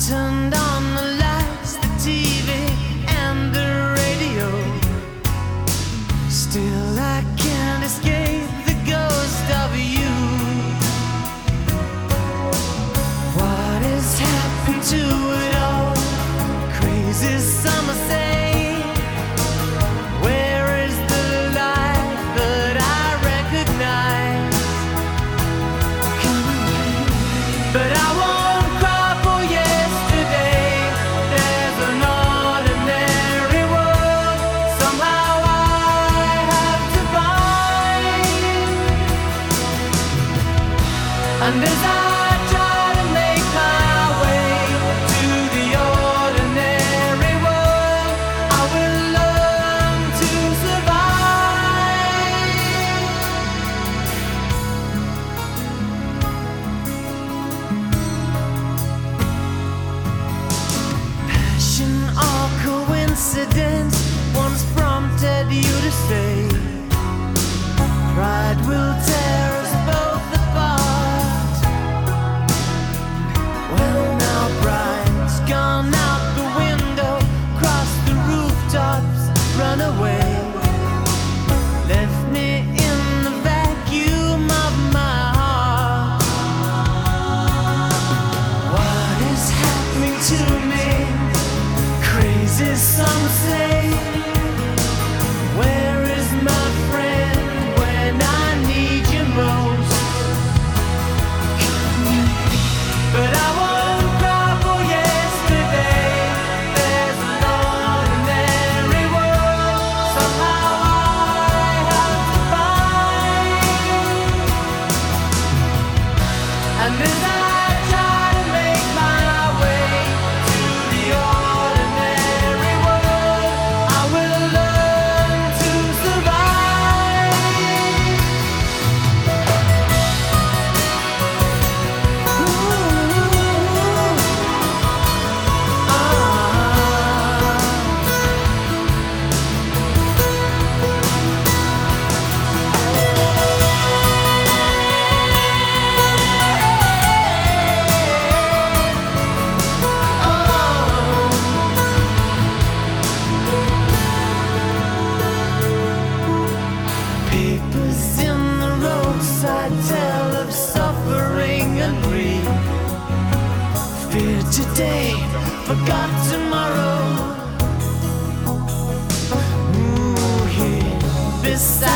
turned on. sentence once prompted you to say under the tell of suffering and grief. Fear today, forgot tomorrow. Ooh, here beside.